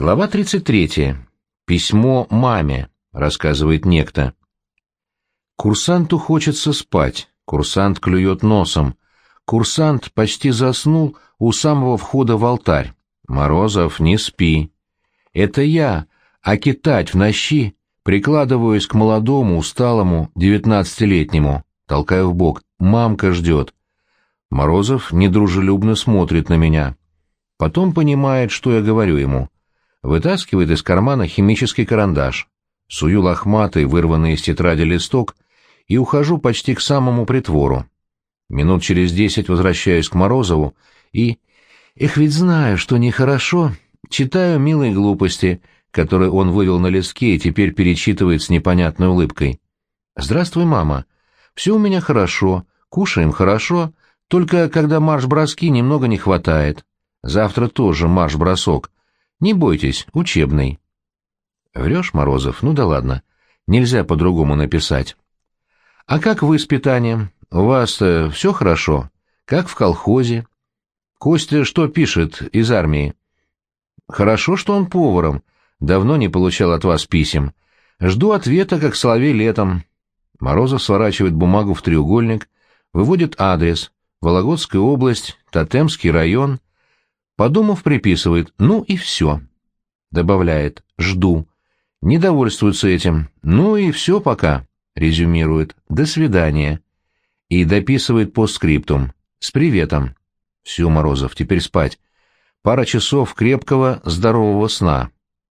Глава 33. Письмо маме, рассказывает некто. Курсанту хочется спать, курсант клюет носом. Курсант почти заснул у самого входа в алтарь. Морозов, не спи. Это я, а китать в нощи, прикладываюсь к молодому, усталому, девятнадцатилетнему, толкаю в бок. Мамка ждет. Морозов недружелюбно смотрит на меня. Потом понимает, что я говорю ему — вытаскивает из кармана химический карандаш, сую лохматый, вырванный из тетради листок, и ухожу почти к самому притвору. Минут через десять возвращаюсь к Морозову и... Эх, ведь знаю, что нехорошо, читаю милые глупости, которые он вывел на листке и теперь перечитывает с непонятной улыбкой. «Здравствуй, мама. Все у меня хорошо, кушаем хорошо, только когда марш-броски немного не хватает. Завтра тоже марш-бросок, не бойтесь, учебный. Врешь, Морозов? Ну да ладно. Нельзя по-другому написать. А как вы с питанием? У вас-то все хорошо? Как в колхозе? Костя что пишет из армии? Хорошо, что он поваром. Давно не получал от вас писем. Жду ответа, как соловей летом. Морозов сворачивает бумагу в треугольник, выводит адрес. Вологодская область, Тотемский район, Подумав, приписывает «ну и все». Добавляет «жду». Недовольствуется этим «ну и все пока», резюмирует «до свидания». И дописывает постскриптум «с приветом». Все, Морозов, теперь спать. Пара часов крепкого, здорового сна.